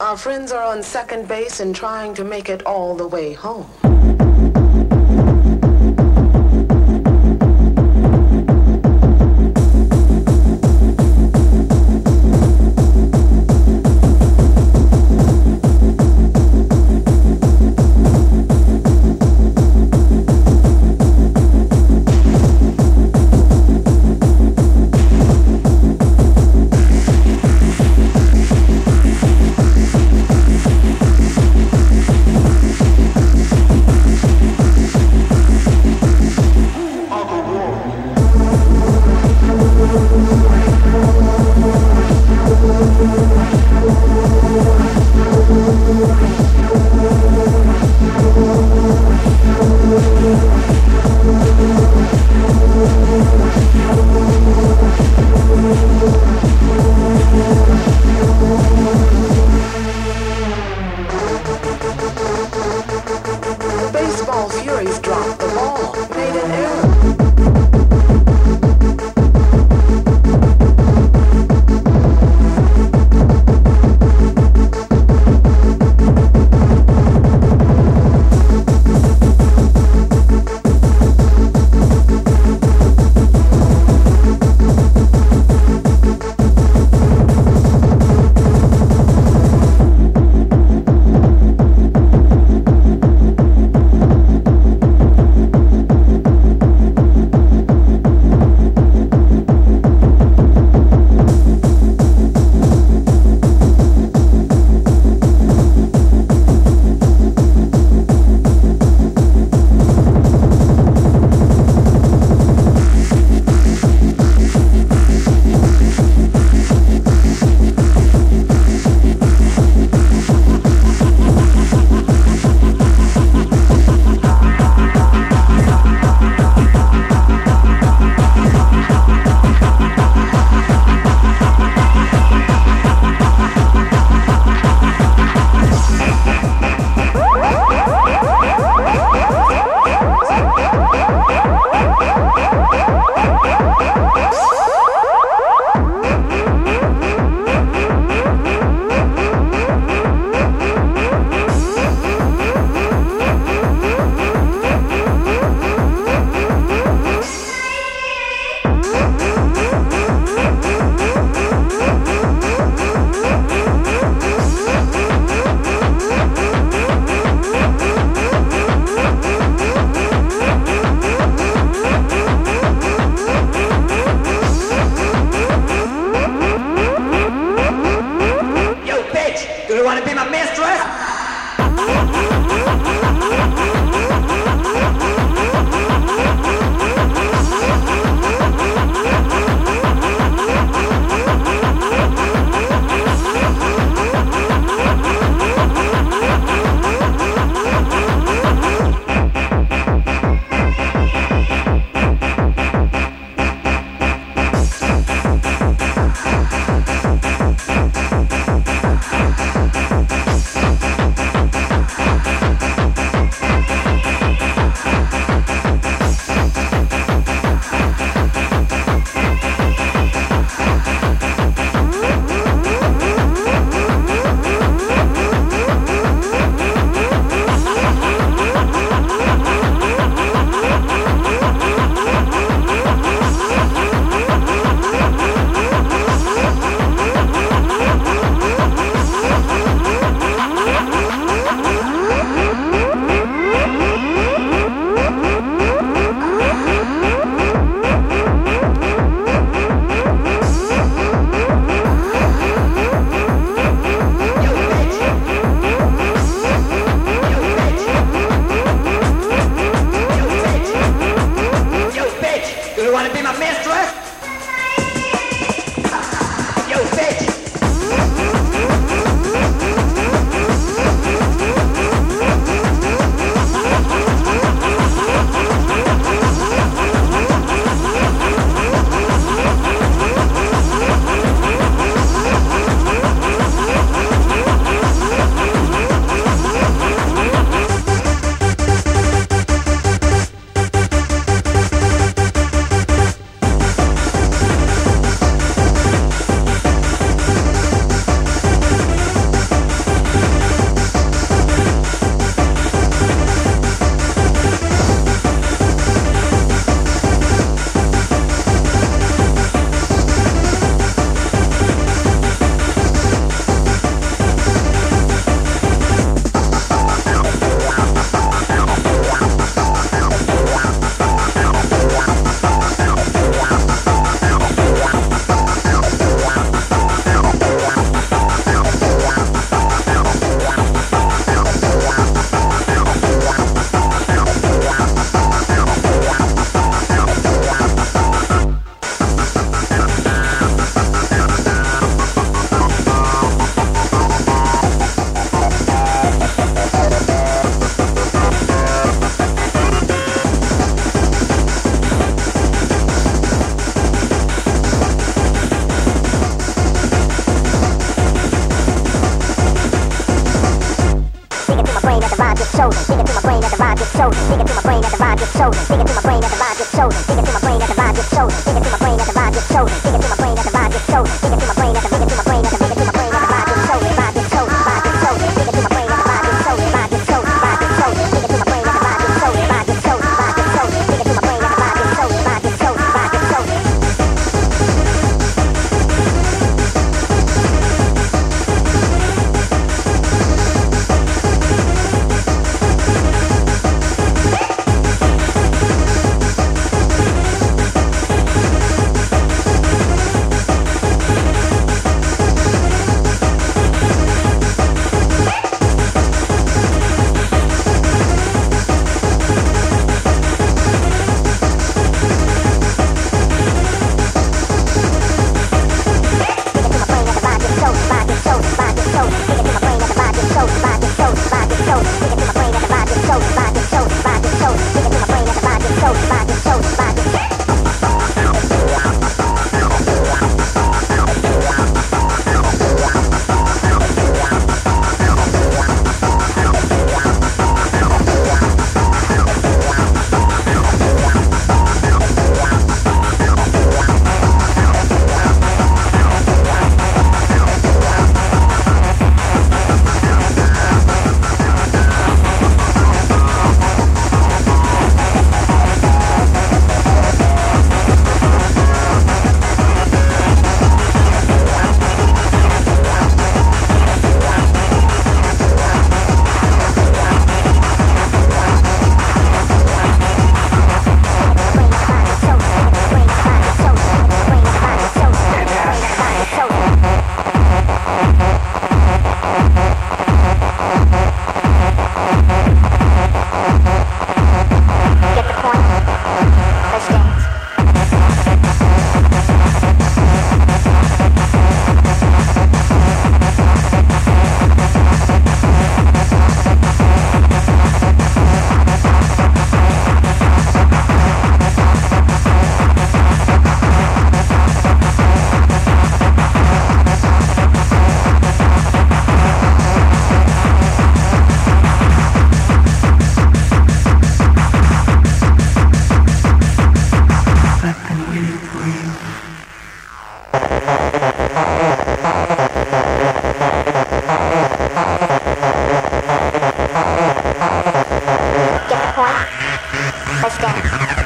Our friends are on second base and trying to make it all the way home. Auf da.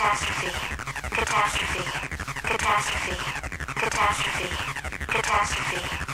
catastrophe, catastrophe, catastrophe, catastrophe, catastrophe. catastrophe.